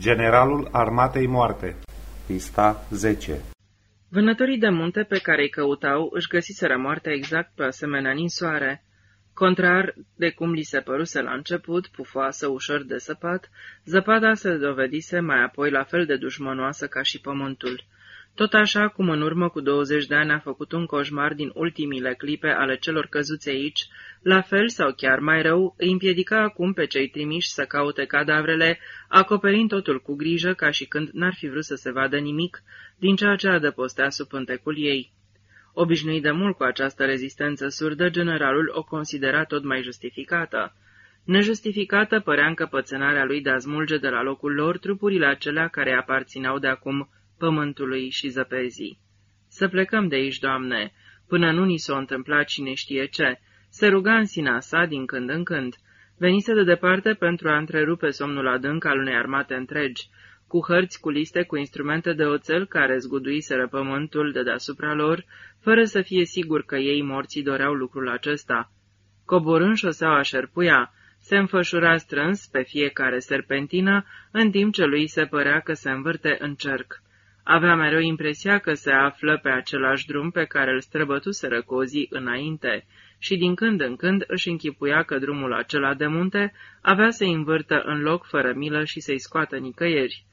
Generalul Armatei Moarte Pista 10 Vânătorii de munte pe care îi căutau își găsiseră moartea exact pe asemenea ninsoare. Contrar de cum li se păruse la început, pufoasă, ușor de săpat, zăpada se dovedise mai apoi la fel de dușmănoasă ca și pământul. Tot așa cum în urmă cu 20 de ani a făcut un coșmar din ultimile clipe ale celor căzuți aici, la fel sau chiar mai rău, îi împiedica acum pe cei trimiși să caute cadavrele, acoperind totul cu grijă ca și când n-ar fi vrut să se vadă nimic din ceea ce adăpostea sub pântecul ei. Obișnuit de mult cu această rezistență surdă, generalul o considera tot mai justificată. Nejustificată părea încăpățânarea lui de a smulge de la locul lor trupurile acelea care aparțineau de acum pământului și zăpezii. Să plecăm de aici, Doamne, până nu ni s-o întâmpla cine știe ce. Se ruga în sinea sa din când în când. Venise de departe pentru a întrerupe somnul adânc al unei armate întregi, cu hărți cu liste cu instrumente de oțel care zguduiseră pământul de deasupra lor, fără să fie sigur că ei morții doreau lucrul acesta. Coborând șoseaua șerpuia, se înfășura strâns pe fiecare serpentină, în timp ce lui se părea că se învârte în cerc. Avea mereu impresia că se află pe același drum pe care îl străbătuseră cu o zi înainte și din când în când își închipuia că drumul acela de munte avea să-i învârtă în loc fără milă și să-i scoată nicăieri.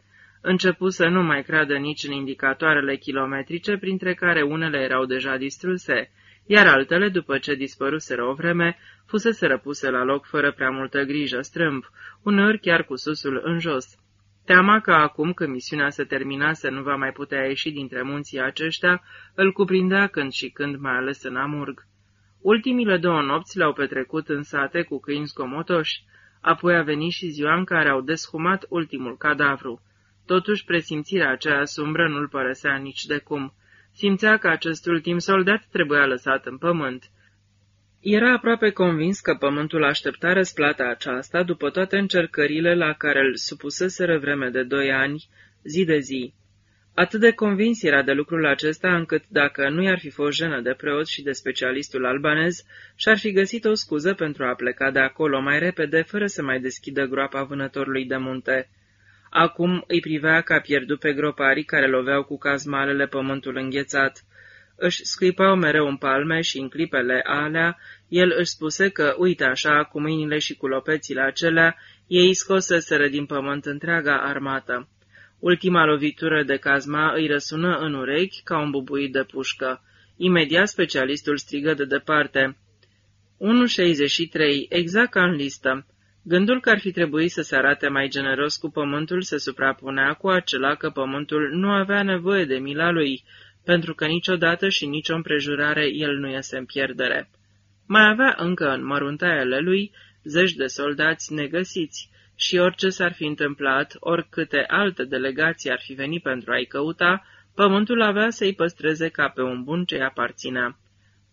Începu să nu mai creadă nici în indicatoarele kilometrice, printre care unele erau deja distruse, iar altele, după ce dispăruseră o vreme, fusese răpuse la loc fără prea multă grijă strâmb, uneori chiar cu susul în jos. Teama că acum, când misiunea se terminase, nu va mai putea ieși dintre munții aceștia, îl cuprindea când și când, mai ales în Amurg. Ultimile două nopți le-au petrecut în sate cu câini scomotoși, apoi a venit și ziua în care au deshumat ultimul cadavru. Totuși, presimțirea aceea sumbră nu-l părăsea nici de cum. Simțea că acest ultim soldat trebuia lăsat în pământ. Era aproape convins că pământul aștepta răsplata aceasta după toate încercările la care îl supuseseră vreme de doi ani, zi de zi. Atât de convins era de lucrul acesta încât, dacă nu i-ar fi fost jenă de preot și de specialistul albanez, și-ar fi găsit o scuză pentru a pleca de acolo mai repede, fără să mai deschidă groapa vânătorului de munte. Acum îi privea ca pierdut pe groparii care loveau cu cazmalele pământul înghețat. Își scuipau mereu în palme și în clipele alea, el își spuse că, uite așa, cu mâinile și cu lopețile acelea, ei scoseseră din pământ întreaga armată. Ultima lovitură de cazma îi răsună în urechi ca un bubuit de pușcă. Imediat specialistul strigă de departe. 1.63, exact ca în listă. Gândul că ar fi trebuit să se arate mai generos cu pământul se suprapunea cu acela că pământul nu avea nevoie de mila lui, pentru că niciodată și nicio împrejurare el nu iese în pierdere. Mai avea încă în măruntaiele lui zeci de soldați negăsiți și orice s-ar fi întâmplat, oricâte alte delegații ar fi venit pentru a-i căuta, pământul avea să-i păstreze ca pe un bun ce-i aparținea.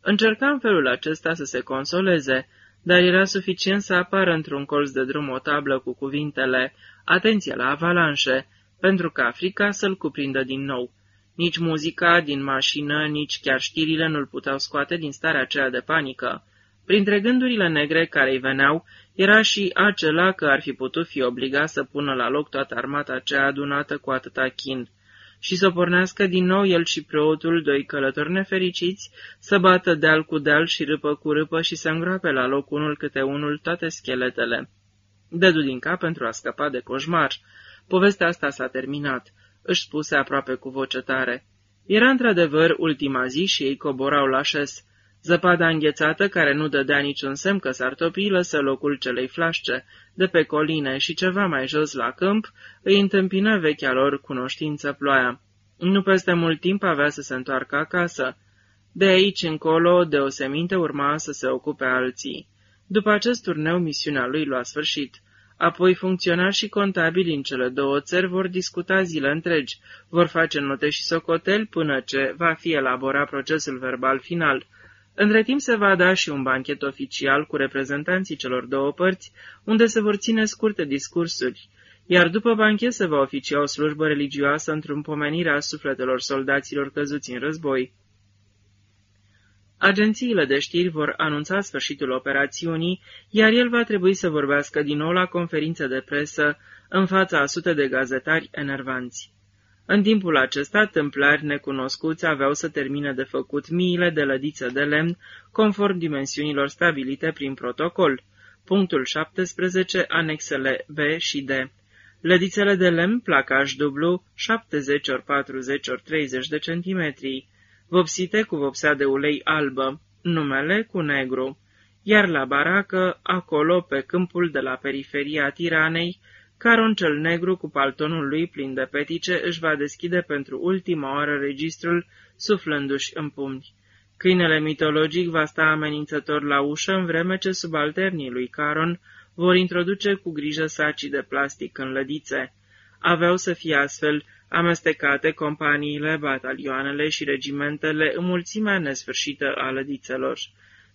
Încerca în felul acesta să se consoleze, dar era suficient să apară într-un colț de drum o tablă cu cuvintele Atenție la avalanșe, pentru ca frica să-l cuprindă din nou. Nici muzica din mașină, nici chiar știrile nu-l puteau scoate din starea aceea de panică. Printre gândurile negre care îi veneau, era și acela că ar fi putut fi obligat să pună la loc toată armata aceea adunată cu atâta chin și să pornească din nou el și preotul, doi călători nefericiți, să bată deal cu deal și râpă cu râpă și să îngroape la loc unul câte unul toate scheletele. Dădu din cap pentru a scăpa de coșmar. Povestea asta s-a terminat, își spuse aproape cu voce tare. Era într-adevăr ultima zi și ei coborau la șes. Zăpada înghețată, care nu dădea niciun semn că s-ar topi, lăsă locul celei flașce, de pe coline și ceva mai jos la câmp, îi întâmpină vechea lor cunoștință ploaia. Nu peste mult timp avea să se întoarcă acasă. De aici încolo, deoseminte urma să se ocupe alții. După acest turneu, misiunea lui lua sfârșit. Apoi funcționari și contabili în cele două țări vor discuta zile întregi, vor face note și socotel până ce va fi elaborat procesul verbal final – între timp se va da și un banchet oficial cu reprezentanții celor două părți, unde se vor ține scurte discursuri, iar după banchet se va oficia o slujbă religioasă într-un pomenire a sufletelor soldaților căzuți în război. Agențiile de știri vor anunța sfârșitul operațiunii, iar el va trebui să vorbească din nou la conferință de presă în fața a sute de gazetari enervanți. În timpul acesta, tâmplari necunoscuți aveau să termine de făcut miile de lădiță de lemn, conform dimensiunilor stabilite prin protocol. Punctul 17, anexele B și D. Lădițele de lemn, placaj dublu, 70 ori 40 ori 30 de centimetri, vopsite cu vopsea de ulei albă, numele cu negru, iar la baracă, acolo, pe câmpul de la periferia Tiranei, Caron cel negru cu paltonul lui plin de petice își va deschide pentru ultima oară registrul, suflându-și în pumni. Câinele mitologic va sta amenințător la ușă, în vreme ce subalternii lui Caron vor introduce cu grijă sacii de plastic în lădițe. Aveau să fie astfel amestecate companiile, batalioanele și regimentele în mulțimea nesfârșită a lădițelor.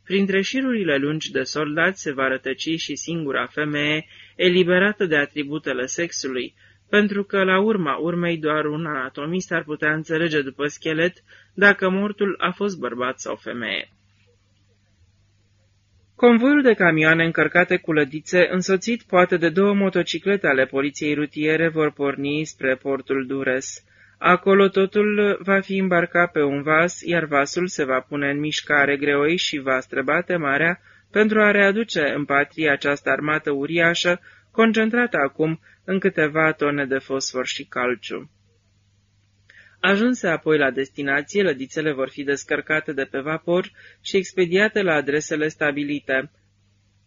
Printre șirurile lungi de soldați se va rătăci și singura femeie eliberată de atributele sexului, pentru că la urma urmei doar un anatomist ar putea înțelege după schelet dacă mortul a fost bărbat sau femeie. Convoiul de camioane încărcate cu lădițe, însoțit poate de două motociclete ale poliției rutiere, vor porni spre portul Dures. Acolo totul va fi îmbarcat pe un vas, iar vasul se va pune în mișcare greoi și va străbate marea pentru a readuce în patrie această armată uriașă, concentrată acum în câteva tone de fosfor și calciu. Ajunse apoi la destinație, lădițele vor fi descărcate de pe vapor și expediate la adresele stabilite.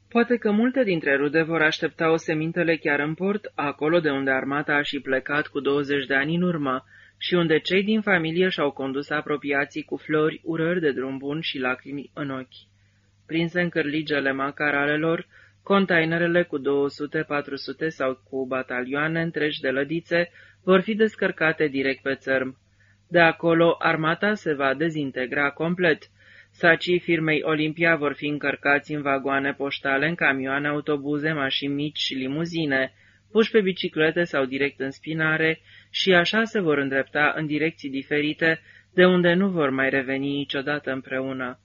Poate că multe dintre rude vor aștepta o semintele chiar în port, acolo de unde armata a și plecat cu 20 de ani în urmă și unde cei din familie și-au condus apropiații cu flori, urări de drum bun și lacrimi în ochi. Prinse în cârligele macaralelor, containerele cu 200-400 sau cu batalioane întregi de lădițe vor fi descărcate direct pe țărm. De acolo, armata se va dezintegra complet. Sacii firmei Olimpia vor fi încărcați în vagoane poștale, în camioane, autobuze, mașini mici și limuzine, puși pe biciclete sau direct în spinare și așa se vor îndrepta în direcții diferite, de unde nu vor mai reveni niciodată împreună.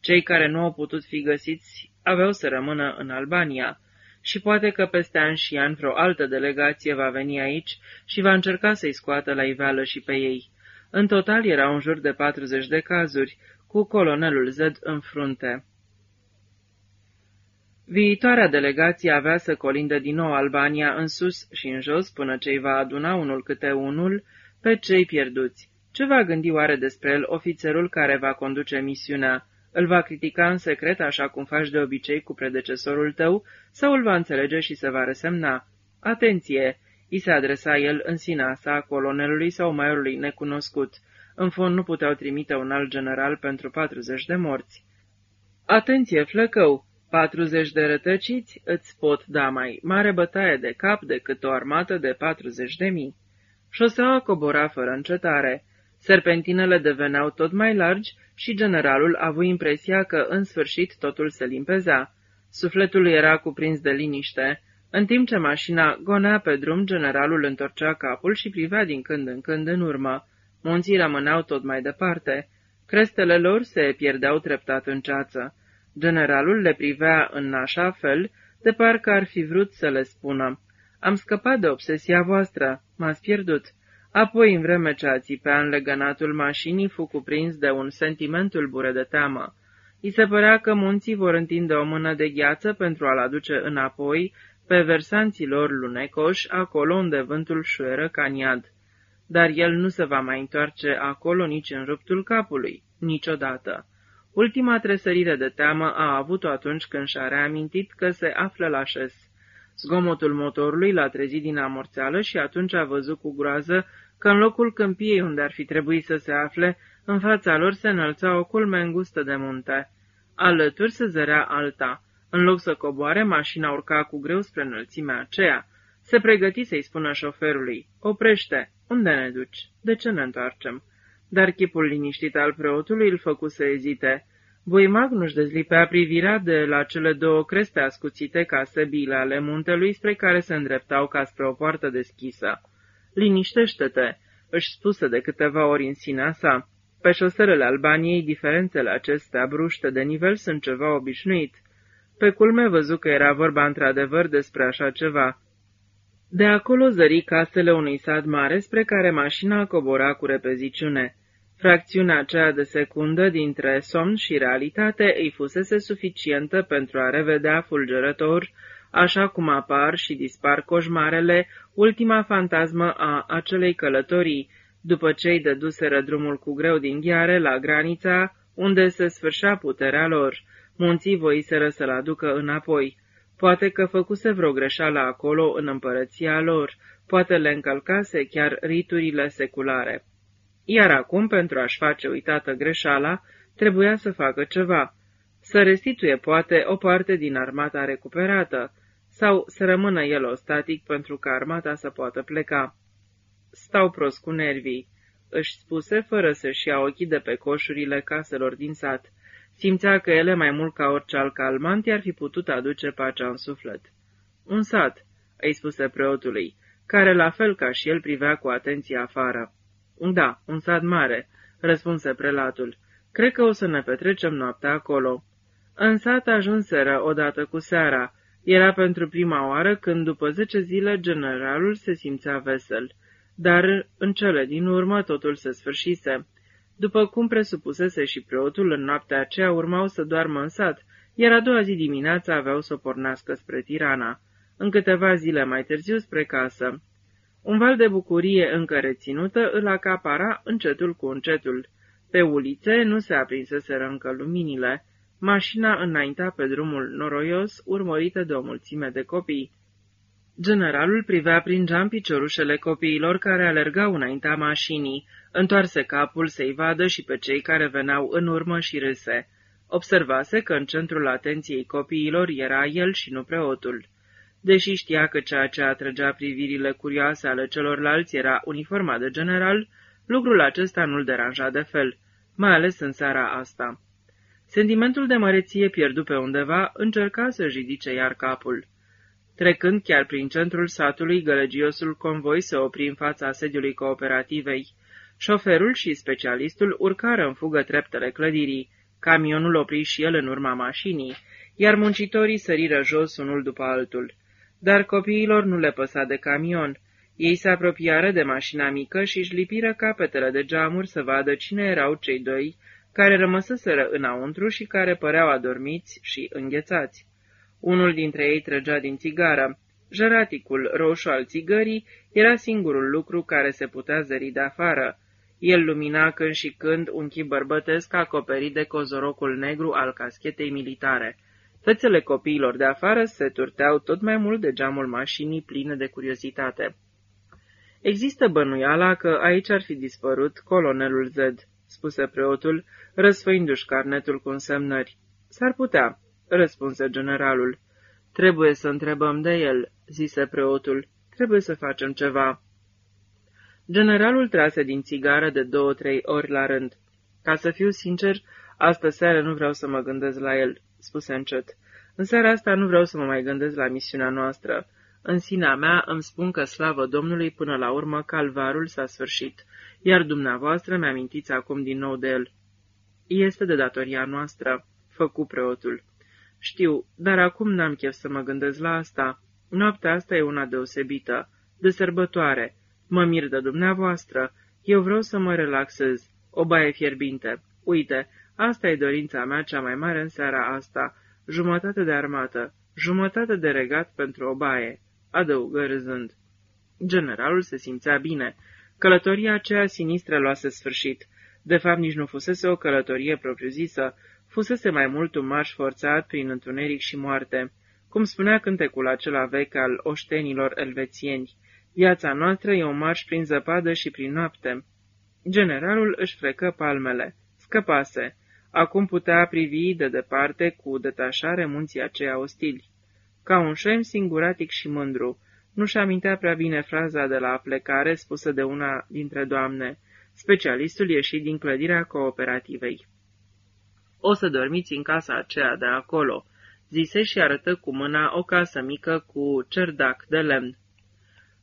Cei care nu au putut fi găsiți aveau să rămână în Albania și poate că peste ani și ani vreo altă delegație va veni aici și va încerca să-i scoată la iveală și pe ei. În total erau în jur de 40 de cazuri, cu colonelul Z în frunte. Viitoarea delegație avea să colindă din nou Albania în sus și în jos până ce îi va aduna unul câte unul pe cei pierduți. Ce va gândi oare despre el ofițerul care va conduce misiunea? Îl va critica în secret așa cum faci de obicei cu predecesorul tău sau îl va înțelege și se va resemna? Atenție! I se adresa el în sinea sa colonelului sau maiorului necunoscut. În fond nu puteau trimite un alt general pentru 40 de morți. Atenție, flăcău! 40 de rătăciți îți pot da mai mare bătaie de cap decât o armată de 40 de mii. Șoseaua cobora fără încetare. Serpentinele deveneau tot mai largi și generalul a avut impresia că, în sfârșit, totul se limpezea. Sufletul era cuprins de liniște. În timp ce mașina gonea pe drum, generalul întorcea capul și privea din când în când în urmă. Munții rămâneau tot mai departe. Crestele lor se pierdeau treptat în ceață. Generalul le privea în așa fel, de parcă ar fi vrut să le spună. Am scăpat de obsesia voastră, m-ați pierdut. Apoi, în vreme ce a țipea în legănatul mașinii, fu cuprins de un sentiment tulbure de teamă. I se părea că munții vor întinde o mână de gheață pentru a-l aduce înapoi pe versanții lor lunecoși, acolo unde vântul șuieră caniad. Dar el nu se va mai întoarce acolo nici în ruptul capului, niciodată. Ultima tresărire de teamă a avut-o atunci când și-a reamintit că se află la șes. Zgomotul motorului l-a trezit din amorțeală și atunci a văzut cu groază că în locul câmpiei unde ar fi trebuit să se afle, în fața lor se înălța o culme îngustă de munte. Alături se zărea alta. În loc să coboare, mașina urca cu greu spre înălțimea aceea. Se pregăti să-i spună șoferului, oprește, unde ne duci? De ce ne întoarcem? Dar chipul liniștit al preotului îl făcu să ezite. Voimag nu-și dezlipea privirea de la cele două creste ascuțite ca săbile ale muntelui spre care se îndreptau ca spre o poartă deschisă. Liniștește-te!" își spuse de câteva ori în sinea sa. Pe șoselele Albaniei, diferențele acestea bruște de nivel sunt ceva obișnuit. Pe culme văzu că era vorba într-adevăr despre așa ceva. De acolo zări casele unui sat mare spre care mașina cobora cu repeziciune. Fracțiunea aceea de secundă dintre somn și realitate îi fusese suficientă pentru a revedea fulgerător, așa cum apar și dispar coșmarele, ultima fantasmă a acelei călătorii, după ce îi dăduseră drumul cu greu din ghiare la granița unde se sfârșea puterea lor. Munții voiseră să-l aducă înapoi. Poate că făcuse vreo greșeală acolo în împărăția lor, poate le încălcase chiar riturile seculare. Iar acum, pentru a-și face uitată greșeala, trebuia să facă ceva. Să restituie, poate, o parte din armata recuperată, sau să rămână el ostatic pentru ca armata să poată pleca. Stau prost cu nervii, își spuse fără să-și ia ochii de pe coșurile caselor din sat. Simțea că ele, mai mult ca orice alt calmant, i-ar fi putut aduce pacea în suflet. Un sat, îi spuse preotului, care, la fel ca și el, privea cu atenție afară. Da, un sat mare, răspunse prelatul. Cred că o să ne petrecem noaptea acolo. În sat ajunseră odată cu seara. Era pentru prima oară când, după zece zile, generalul se simțea vesel. Dar, în cele din urmă, totul se sfârșise. După cum presupusese și preotul, în noaptea aceea urmau să doarmă în sat, iar a doua zi dimineața aveau să pornească spre Tirana. În câteva zile mai târziu spre casă. Un val de bucurie încă reținută îl acapara încetul cu încetul. Pe ulițe nu se aprinseseră încă luminile. Mașina înainta pe drumul noroios, urmărită de o mulțime de copii. Generalul privea prin geam piciorușele copiilor care alergau înaintea mașinii, întoarse capul să-i vadă și pe cei care veneau în urmă și râse. Observase că în centrul atenției copiilor era el și nu preotul. Deși știa că ceea ce atrăgea privirile curioase ale celorlalți era uniforma de general, lucrul acesta nu-l deranja de fel, mai ales în seara asta. Sentimentul de măreție pierdut pe undeva încerca să ridice iar capul. Trecând chiar prin centrul satului, gălăgiosul convoi se opri în fața sediului cooperativei. Șoferul și specialistul urcară în fugă treptele clădirii. Camionul opri și el în urma mașinii, iar muncitorii săriră jos unul după altul. Dar copiilor nu le păsa de camion. Ei se apropiară de mașina mică și își lipiră capetele de geamuri să vadă cine erau cei doi care rămăsăseră înăuntru și care păreau adormiți și înghețați. Unul dintre ei trăgea din țigară. Jăraticul roșu al țigării era singurul lucru care se putea zări de afară. El lumina când și când un chip bărbătesc acoperit de cozorocul negru al caschetei militare. Fețele copiilor de afară se turteau tot mai mult de geamul mașinii pline de curiozitate. Există bănuiala că aici ar fi dispărut colonelul Z, spuse preotul, răsfăindu-și carnetul cu însemnări. S-ar putea, răspunse generalul. Trebuie să întrebăm de el, zise preotul. Trebuie să facem ceva. Generalul trase din țigară de două-trei ori la rând. Ca să fiu sincer, astă seară nu vreau să mă gândesc la el, spuse încet. În seara asta nu vreau să mă mai gândesc la misiunea noastră. În sinea mea îmi spun că, slavă Domnului, până la urmă, calvarul s-a sfârșit, iar dumneavoastră mi-amintiți acum din nou de el. Este de datoria noastră, făcu preotul. Știu, dar acum n-am chef să mă gândesc la asta. Noaptea asta e una deosebită, de sărbătoare. Mă mir de dumneavoastră. Eu vreau să mă relaxez. O baie fierbinte. Uite, asta e dorința mea cea mai mare în seara asta. Jumătate de armată, jumătate de regat pentru o baie, adăugă râzând. Generalul se simțea bine. Călătoria aceea sinistră luase sfârșit. De fapt, nici nu fusese o călătorie propriu-zisă, fusese mai mult un marș forțat prin întuneric și moarte, cum spunea cântecul acela vechi al oștenilor elvețieni. Viața noastră e un marș prin zăpadă și prin noapte. Generalul își frecă palmele. Scăpase. Acum putea privi de departe cu detașare munții aceia ostili. Ca un șem singuratic și mândru, nu-și amintea prea bine fraza de la plecare spusă de una dintre doamne. Specialistul ieși din clădirea cooperativei. O să dormiți în casa aceea de acolo," zise și arătă cu mâna o casă mică cu cerdac de lemn.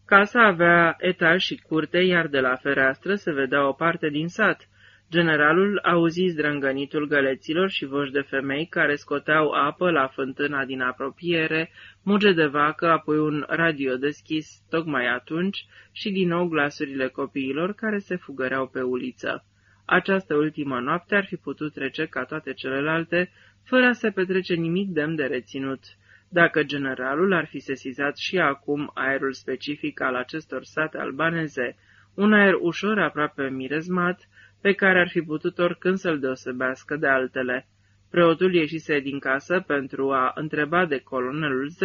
Casa avea etaj și curte, iar de la fereastră se vedea o parte din sat. Generalul auzi zdrângănitul găleților și voci de femei care scoteau apă la fântâna din apropiere, muge de vacă, apoi un radio deschis tocmai atunci și din nou glasurile copiilor care se fugăreau pe uliță. Această ultimă noapte ar fi putut trece ca toate celelalte, fără a se petrece nimic demn de reținut. Dacă generalul ar fi sesizat și acum aerul specific al acestor sate albaneze, un aer ușor aproape mirezmat, pe care ar fi putut oricând să-l deosebească de altele. Preotul ieșise din casă pentru a întreba de colonelul Z,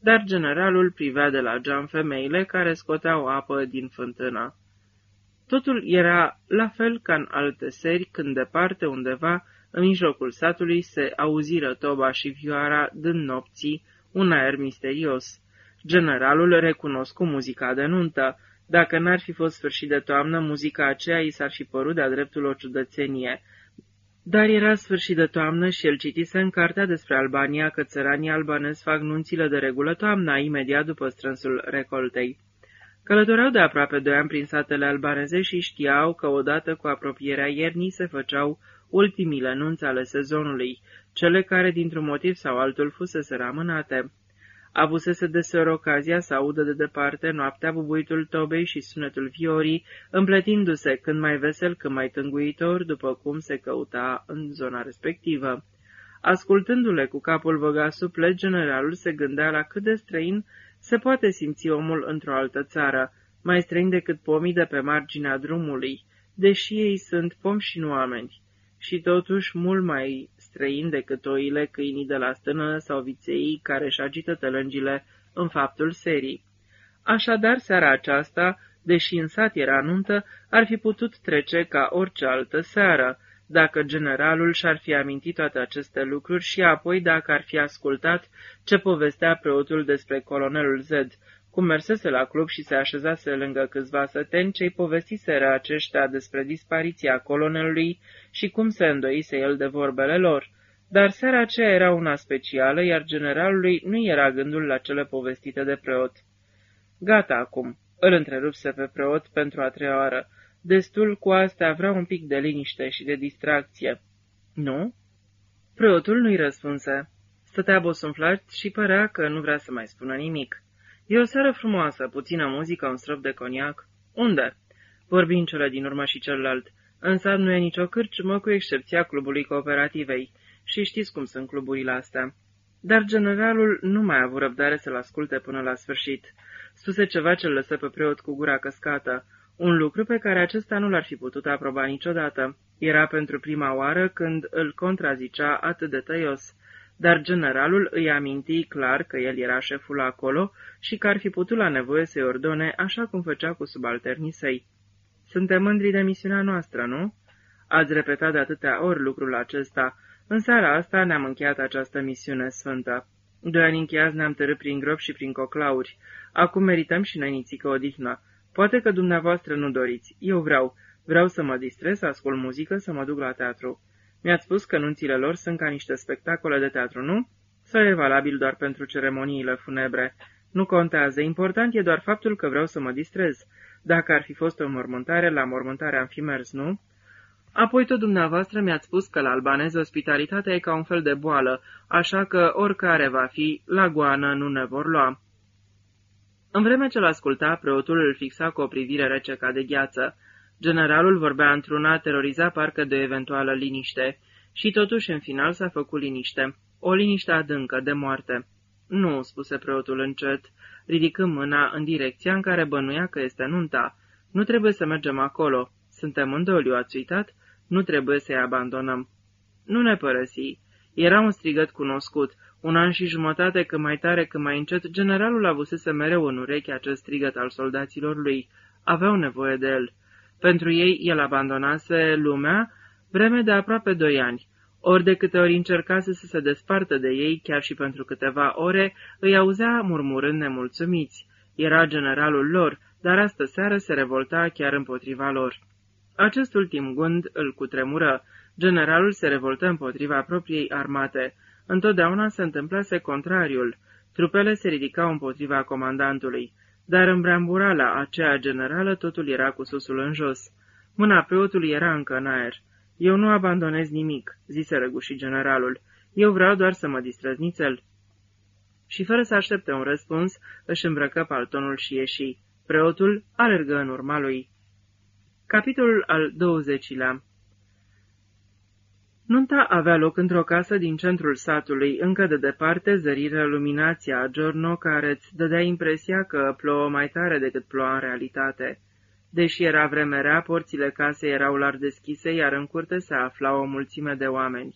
dar generalul privea de la geam femeile care scoteau apă din fântână. Totul era la fel ca în alte seri, când departe undeva, în mijlocul satului, se auziră toba și vioara dând nopții un aer misterios. Generalul recunoscu muzica de nuntă, dacă n-ar fi fost sfârșit de toamnă, muzica aceea i s-ar fi părut de-a dreptul o ciudățenie. Dar era sfârșit de toamnă și el citise în cartea despre Albania că țăranii albanezi fac nunțile de regulă toamna, imediat după strânsul recoltei. Călătoreau de aproape doi ani prin satele albaneze și știau că odată cu apropierea iernii se făceau ultimile nunți ale sezonului, cele care dintr-un motiv sau altul fusese ramânate. Avusese deseori ocazia să audă de departe noaptea bubuitul tobei și sunetul viorii, împletindu-se când mai vesel, când mai tânguitor, după cum se căuta în zona respectivă. Ascultându-le cu capul băgat suplet, generalul se gândea la cât de străin se poate simți omul într-o altă țară, mai străin decât pomii de pe marginea drumului, deși ei sunt pomi și nu oameni, și totuși mult mai străin decât oile, câinii de la stână sau viței care își agită tălângile în faptul serii. Așadar, seara aceasta, deși în sat era nuntă, ar fi putut trece ca orice altă seară, dacă generalul și-ar fi amintit toate aceste lucruri și apoi dacă ar fi ascultat ce povestea preotul despre colonelul Z, cum mersese la club și se așezase lângă câțiva săteni ce-i povestiseră aceștia despre dispariția colonelului și cum se îndoise el de vorbele lor. Dar seara aceea era una specială, iar generalului nu era gândul la cele povestite de preot. Gata acum, îl întrerupse pe preot pentru a treia oară. Destul cu astea vreau un pic de liniște și de distracție. Nu? Preotul nu-i răspunse. Stătea bosunflat și părea că nu vrea să mai spună nimic. E o seară frumoasă, puțină muzică, un strop de coniac. Unde? Vorbi în cele din urmă și celălalt. În sat nu e nicio cârciumă, cu excepția clubului cooperativei. Și știți cum sunt cluburile astea. Dar generalul nu mai a avut răbdare să-l asculte până la sfârșit. Spuse ceva ce lăsă pe preot cu gura căscată. Un lucru pe care acesta nu l-ar fi putut aproba niciodată. Era pentru prima oară când îl contrazicea atât de tăios dar generalul îi aminti clar că el era șeful acolo și că ar fi putut la nevoie să-i ordone așa cum făcea cu subalternii săi. Suntem mândri de misiunea noastră, nu?" Ați repetat de atâtea ori lucrul acesta. În seara asta ne-am încheiat această misiune sfântă. Doi ani încheiați ne-am tărât prin grop și prin coclauri. Acum merităm și noi nițică odihnă. Poate că dumneavoastră nu doriți. Eu vreau. Vreau să mă distrez, să ascult muzică, să mă duc la teatru. Mi-ați spus că nunțile lor sunt ca niște spectacole de teatru, nu? Sau e valabil doar pentru ceremoniile funebre? Nu contează, important e doar faptul că vreau să mă distrez. Dacă ar fi fost o mormântare, la mormântare am fi mers, nu? Apoi tot dumneavoastră mi-ați spus că la albanez ospitalitatea e ca un fel de boală, așa că oricare va fi, la goană nu ne vor lua. În vreme ce l-asculta, preotul îl fixa cu o privire rece ca de gheață. Generalul vorbea într-una, teroriza parcă de eventuală liniște, și totuși în final s-a făcut liniște, o liniște adâncă, de moarte. Nu, spuse preotul încet, ridicând mâna în direcția în care bănuia că este nunta. Nu trebuie să mergem acolo. Suntem în doliu, ați uitat? Nu trebuie să-i abandonăm. Nu ne părăsi. Era un strigăt cunoscut. Un an și jumătate, că mai tare, că mai încet, generalul avusese mereu în ureche acest strigăt al soldaților lui. Aveau nevoie de el. Pentru ei, el abandonase lumea vreme de aproape doi ani. Ori de câte ori încercase să se despartă de ei, chiar și pentru câteva ore, îi auzea murmurând nemulțumiți. Era generalul lor, dar astă seară se revolta chiar împotriva lor. Acest ultim gând îl cutremură. Generalul se revoltă împotriva propriei armate. Întotdeauna se întâmplase contrariul. Trupele se ridicau împotriva comandantului dar în bramburala aceea generală totul era cu susul în jos. Mâna preotului era încă în aer. Eu nu abandonez nimic, zise răgușit generalul. Eu vreau doar să mă distrez nițel. Și fără să aștepte un răspuns, își îmbrăcă paltonul și ieși. Preotul alergă în urma lui. Capitolul al 20-lea Nunta avea loc într-o casă din centrul satului, încă de departe zărirea luminația a giorno care îți dădea impresia că plouă mai tare decât ploua în realitate. Deși era vreme rea, porțile casei erau larg deschise, iar în curte se afla o mulțime de oameni.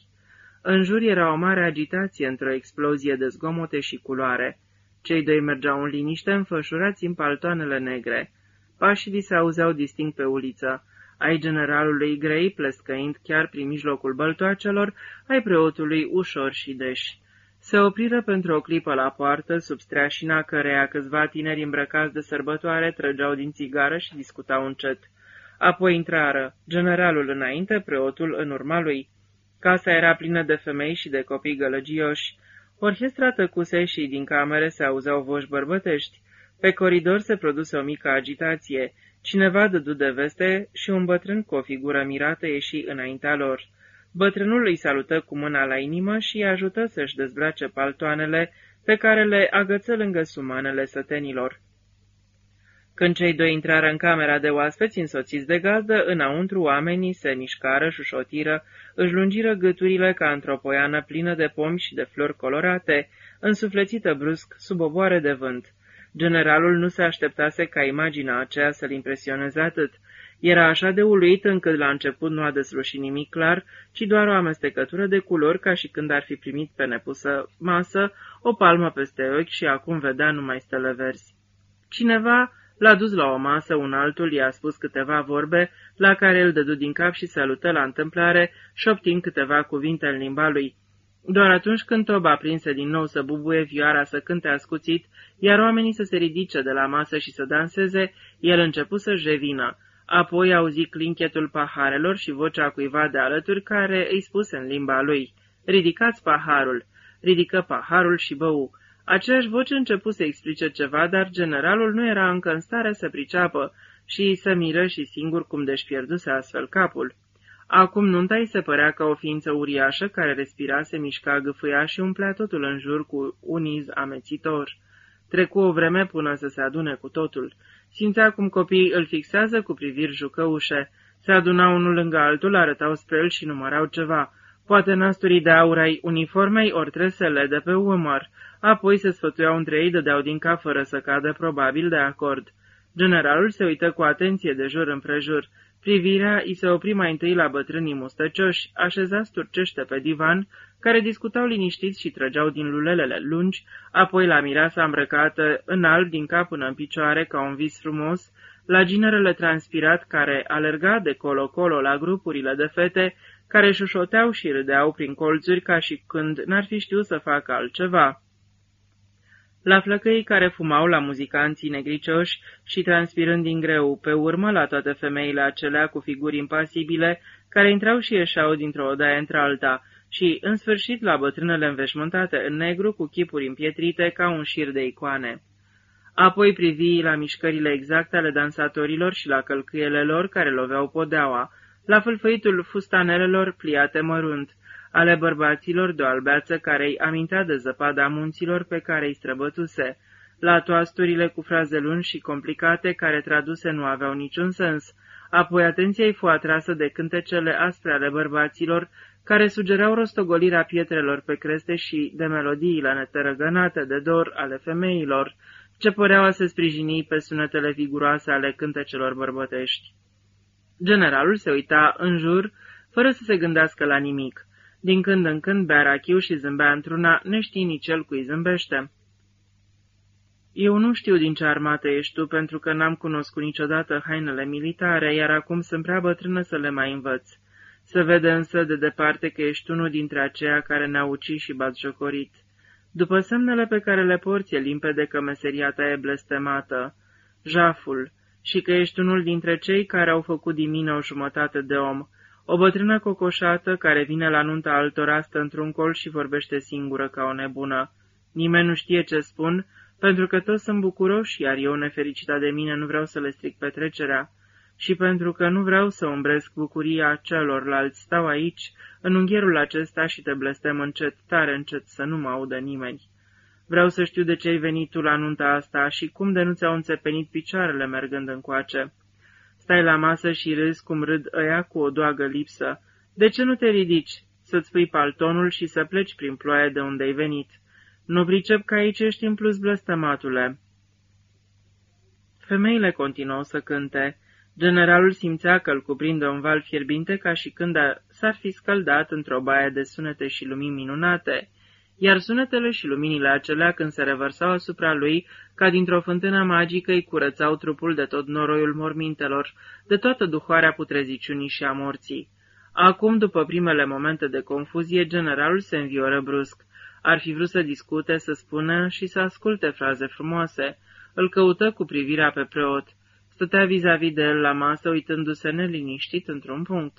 În jur era o mare agitație într-o explozie de zgomote și culoare. Cei doi mergeau în liniște, înfășurați în paltoanele negre. Pașii se auzeau distinct pe uliță ai generalului grei, plescăind chiar prin mijlocul băltoacelor, ai preotului ușor și deși. Se opriră pentru o clipă la poartă, sub streașina căreia câțiva tineri îmbrăcați de sărbătoare trăgeau din țigară și discutau încet. Apoi intrară, generalul înainte, preotul în urma lui. Casa era plină de femei și de copii gălăgioși. Orchestra tăcuse și din camere se auzeau voci bărbătești. Pe coridor se produse o mică agitație. Cineva dădu de veste și un bătrân cu o figură mirată ieși înaintea lor. Bătrânul îi salută cu mâna la inimă și îi ajută să-și dezbrace paltoanele pe care le agăță lângă sumanele sătenilor. Când cei doi intrară în camera de oaspeți însoțiți de gazdă, înăuntru oamenii se mișcară, șușotiră, își lungiră gâturile ca într-o poiană plină de pomi și de flori colorate, însuflețită brusc sub oboare de vânt. Generalul nu se așteptase ca imaginea aceea să-l impresioneze atât. Era așa de uluit încât la început nu a deslușit nimic clar, ci doar o amestecătură de culori ca și când ar fi primit pe nepusă masă o palmă peste ochi și acum vedea numai stele verzi. Cineva l-a dus la o masă, un altul i-a spus câteva vorbe, la care îl dădu din cap și salută la întâmplare, șoptind câteva cuvinte în limba lui. Doar atunci când toba prinse din nou să bubuie vioara să cânte ascuțit, iar oamenii să se ridice de la masă și să danseze, el începu să-și revină. Apoi auzi clinchetul paharelor și vocea cuiva de alături care îi spuse în limba lui, Ridicați paharul! Ridică paharul și bău. Aceeași voce începu să explice ceva, dar generalul nu era încă în stare să priceapă și să miră și singur cum deși pierduse astfel capul. Acum nunta îi se părea ca o ființă uriașă care respira, se mișca, gâfâia și umplea totul în jur cu un iz amețitor. Trecu o vreme până să se adune cu totul. Simțea cum copiii îl fixează cu priviri jucăușe. Se adunau unul lângă altul, arătau spre el și numărau ceva. Poate nasturii de aur ai uniformei ori tresele de pe umăr. Apoi se sfătuiau între ei, dădeau din cap fără să cadă probabil de acord. Generalul se uită cu atenție de jur împrejur. Privirea îi se opri mai întâi la bătrânii mustăcioși, așezați turcește pe divan, care discutau liniștiți și trăgeau din lulelele lungi, apoi la mireasa îmbrăcată în alb din cap până în picioare ca un vis frumos, la ginerele transpirat care alerga de colo-colo la grupurile de fete care șușoteau și râdeau prin colțuri ca și când n-ar fi știut să facă altceva la flăcăii care fumau la muzicanții negricioși și transpirând din greu, pe urmă la toate femeile acelea cu figuri impasibile, care intrau și ieșeau dintr-o odaie într-alta, și, în sfârșit, la bătrânele înveșmântate în negru cu chipuri împietrite ca un șir de icoane. Apoi privi la mișcările exacte ale dansatorilor și la călcâiele lor care loveau podeaua, la fâlfăitul fustanelelor pliate mărunt, ale bărbaților de o albeață care îi amintea de zăpada munților pe care îi străbătuse, la toasturile cu fraze lungi și complicate care traduse nu aveau niciun sens, apoi atenția îi fu atrasă de cântecele aspre ale bărbaților care sugerau rostogolirea pietrelor pe creste și de melodiile netărăgănate de dor ale femeilor, ce păreau a se sprijini pe sunetele viguroase ale cântecelor bărbătești. Generalul se uita în jur, fără să se gândească la nimic. Din când în când bea rachiu și zâmbea într-una, neștii nici el cui zâmbește. Eu nu știu din ce armată ești tu, pentru că n-am cunoscut niciodată hainele militare, iar acum sunt prea bătrână să le mai învăț. Se vede însă de departe că ești unul dintre aceia care ne-au ucis și batjocorit. După semnele pe care le porți, e limpede că meseria ta e blestemată, jaful, și că ești unul dintre cei care au făcut din mine o jumătate de om, o bătrână cocoșată care vine la nunta altora stă într-un colț și vorbește singură ca o nebună. Nimeni nu știe ce spun, pentru că toți sunt bucuroși, iar eu, nefericită de mine, nu vreau să le stric petrecerea. și pentru că nu vreau să umbresc bucuria celorlalți, stau aici, în ungherul acesta și te blestem încet, tare încet, să nu mă audă nimeni. Vreau să știu de ce ai venit tu la nunta asta și cum de nu ți-au înțepenit picioarele mergând încoace. Stai la masă și râzi cum râd ăia cu o doagă lipsă. De ce nu te ridici, să-ți pui paltonul și să pleci prin ploaie de unde ai venit? Nu pricep că aici ești în plus blăstămatule. Femeile continuau să cânte. Generalul simțea că îl cuprinde un val fierbinte ca și când s-ar fi scăldat într-o baie de sunete și lumini minunate, iar sunetele și luminile acelea când se revărsau asupra lui, ca dintr-o fântână magică îi curățau trupul de tot noroiul mormintelor, de toată duhoarea putreziciunii și a morții. Acum, după primele momente de confuzie, generalul se învioră brusc. Ar fi vrut să discute, să spună și să asculte fraze frumoase. Îl căută cu privirea pe preot. Stătea vis-a-vis -vis de el la masă, uitându-se neliniștit într-un punct.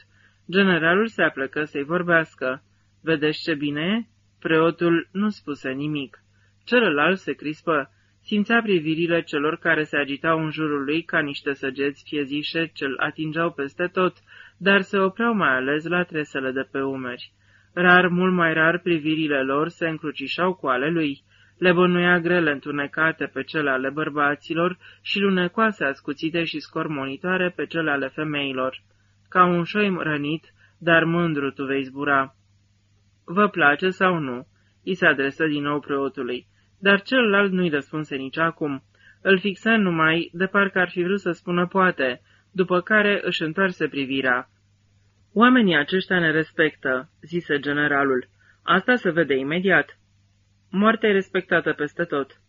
Generalul se aplecă să-i vorbească. Vedeți ce bine e?" Preotul nu spuse nimic. Celălalt se crispă. Simțea privirile celor care se agitau în jurul lui ca niște săgeți fiezișe ce îl atingeau peste tot, dar se opreau mai ales la tresele de pe umeri. Rar, mult mai rar, privirile lor se încrucișau cu ale lui. Le bănuia grele întunecate pe cele ale bărbaților și lunecoase ascuțite și scormonitoare pe cele ale femeilor. Ca un șoim rănit, dar mândru tu vei zbura. Vă place sau nu?" I se adresă din nou preotului, dar celălalt nu-i răspunse nici acum. Îl fixă numai, de parcă ar fi vrut să spună poate, după care își întoarse privirea. Oamenii aceștia ne respectă," zise generalul. Asta se vede imediat." Moartea e respectată peste tot."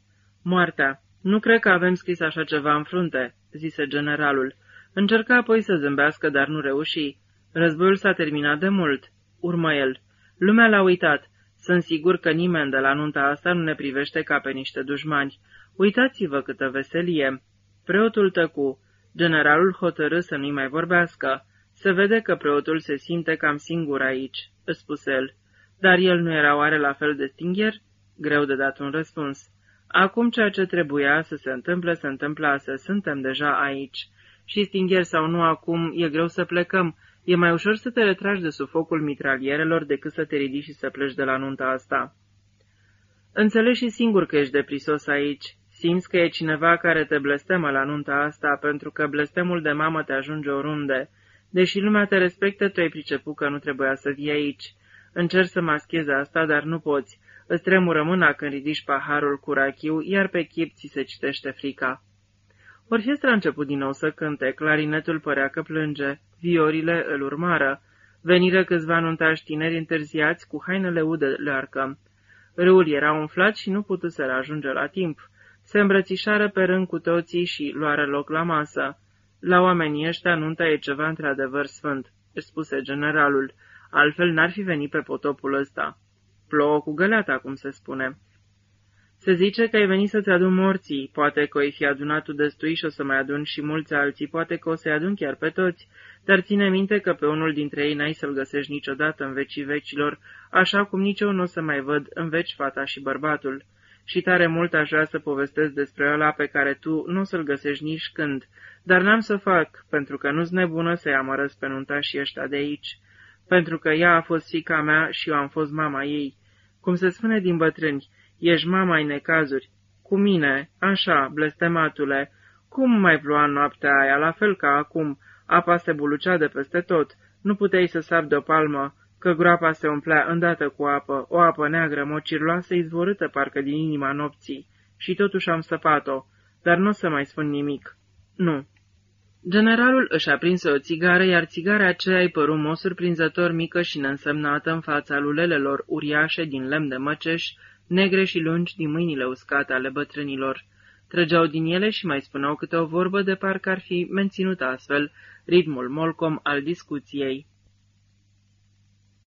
Moartea. Nu cred că avem scris așa ceva în frunte," zise generalul. Încerca apoi să zâmbească, dar nu reuși. Războiul s-a terminat de mult. Urmă el. Lumea l-a uitat. Sunt sigur că nimeni de la nunta asta nu ne privește ca pe niște dușmani. Uitați-vă câtă veselie. Preotul tăcu. Generalul hotărâ să nu-i mai vorbească. Se vede că preotul se simte cam singur aici, îți spuse el. Dar el nu era oare la fel de stingher? Greu de dat un răspuns. Acum ceea ce trebuia să se întâmple, se întâmplase. Suntem deja aici. Și stingher sau nu acum, e greu să plecăm. E mai ușor să te retragi de sufocul mitralierelor decât să te ridici și să pleci de la nunta asta. Înțelegi și singur că ești deprisos aici. Simți că e cineva care te blestemă la nunta asta, pentru că blestemul de mamă te ajunge oriunde. Deși lumea te respectă, tu ai priceput că nu trebuia să vii aici. Încerci să maschezi asta, dar nu poți. Îți tremură mâna când ridici paharul cu rachiu, iar pe chip ți se citește frica. Orchestra a început din nou să cânte, clarinetul părea că plânge, viorile îl urmară. Veniră câțiva nuntași tineri întârziați cu hainele ude learcă. Râul era umflat și nu să ajunge la timp. Se îmbrățișară pe rând cu toții și luară loc la masă. La oamenii ăștia nunta e ceva într-adevăr sfânt, își spuse generalul, altfel n-ar fi venit pe potopul ăsta. Plouă cu găleata, cum se spune. Se zice că ai venit să-ți adun morții, poate că o fi adunat tu destui și o să mai adun și mulți alții, poate că o să-i adun chiar pe toți, dar ține minte că pe unul dintre ei n-ai să-l găsești niciodată în vecii vecilor, așa cum nici eu nu o să mai văd în veci fata și bărbatul. Și tare mult aș vrea să povestesc despre ăla pe care tu nu o să-l găsești nici când, dar n-am să fac, pentru că nu-s nebună să-i amărăs pe nuntașii ăștia de aici, pentru că ea a fost fica mea și eu am fost mama ei. Cum se spune din bătrâni, ești mama în necazuri. Cu mine, așa, blestematule, cum mai ploua noaptea aia, la fel ca acum, apa se bulucea de peste tot, nu puteai să sapi de o palmă, că groapa se umplea îndată cu apă, o apă neagră, mocirloasă, izvorâtă parcă din inima nopții, și totuși am săpat-o, dar nu o să mai spun nimic. Nu. Generalul își aprinse o țigară, iar țigara aceea îi păru o surprinzător mică și neînsemnată în fața lulelelor uriașe din lemn de măceș, negre și lungi din mâinile uscate ale bătrânilor. Trăgeau din ele și mai spuneau câte o vorbă de parcă ar fi menținut astfel ritmul molcom al discuției.